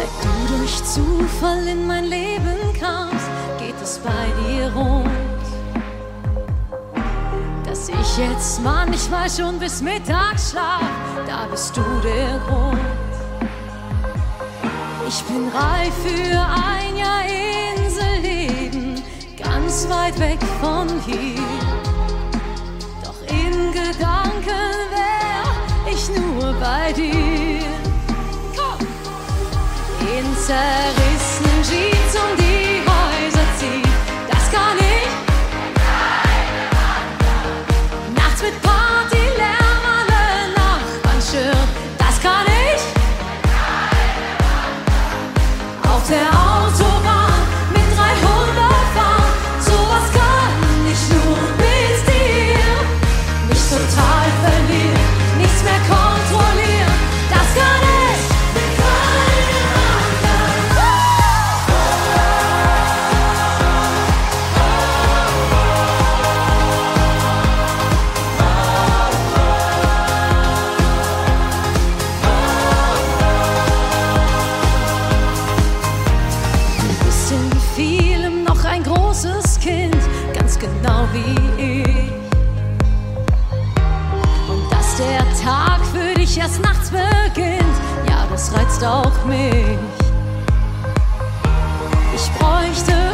Seit du durch Zufall in mein Leben kamst, geht es bei dir rund. Dass ich jetzt manchmal schon bis Mittag schlaf, da bist du der Grund. Ich bin reif für ein Jahr Inselleben, ganz weit weg von hier. Doch in Gedanken wär ich nur bei dir. In genau wie ich. Und dass der Tag für dich erst nachts beginnt, ja, das reizt auch mich. Ich bräuchte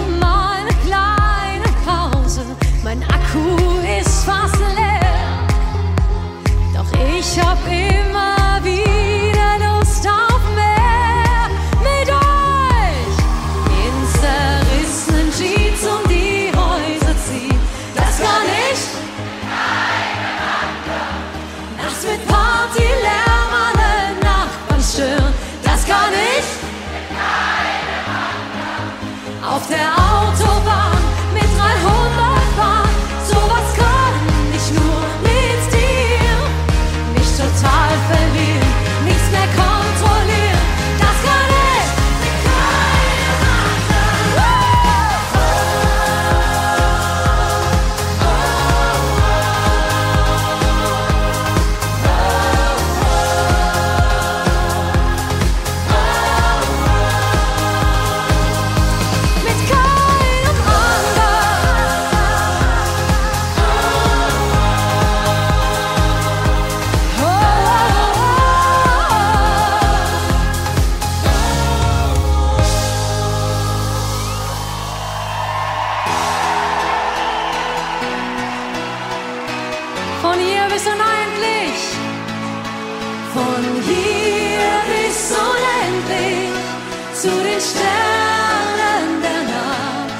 den Sternen der Nacht.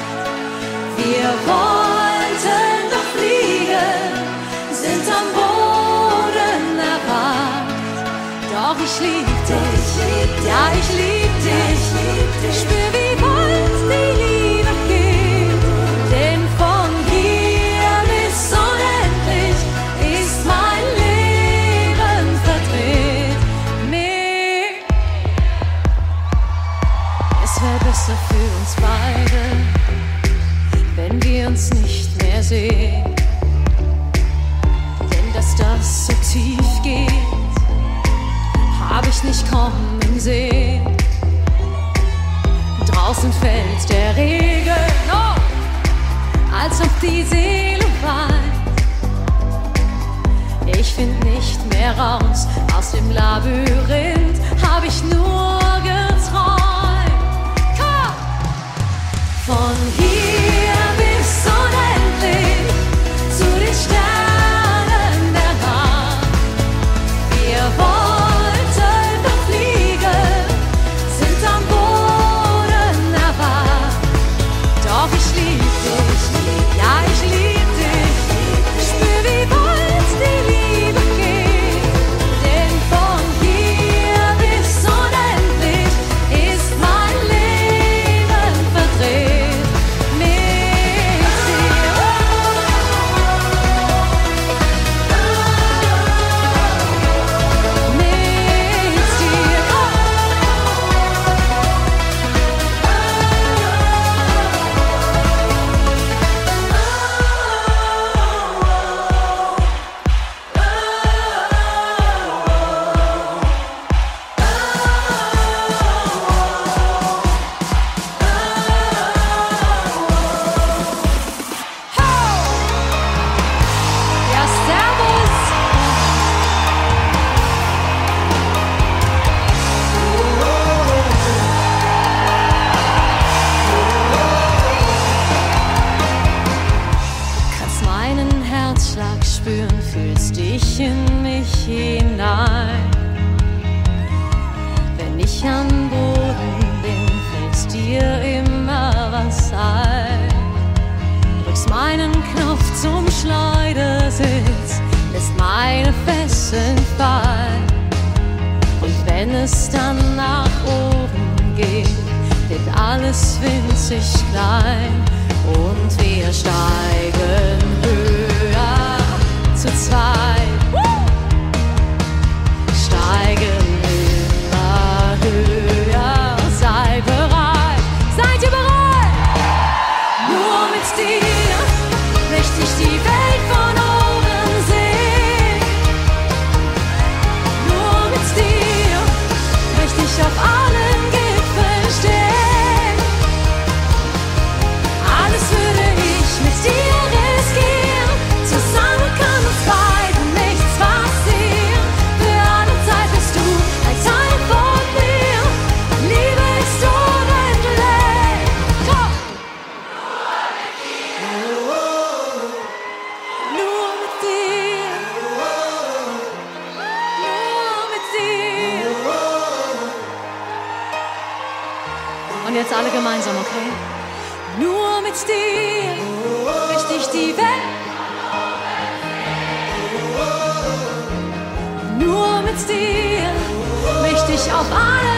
Wir wollten doch fliegen, sind am Boden erwacht. Doch ich lieb dich, ja ich lieb dich, spür besser für uns beide, wenn wir uns nicht mehr sehen. Denn dass das so tief geht, hab ich nicht kommen sehen. Draußen fällt der Regen, oh, als ob die Seele weint. Ich find nicht mehr raus aus dem Labyrinth, Drückst meinen Knopf zum Schleudersitz, lässt meine Fesseln fallen. Und wenn es dann nach oben geht, wird alles winzig klein und wir steigen möchte ich jetzt alle gemeinsam, okay? Nur mit dir möchte ich die Welt. Nur mit dir möchte ich auf allen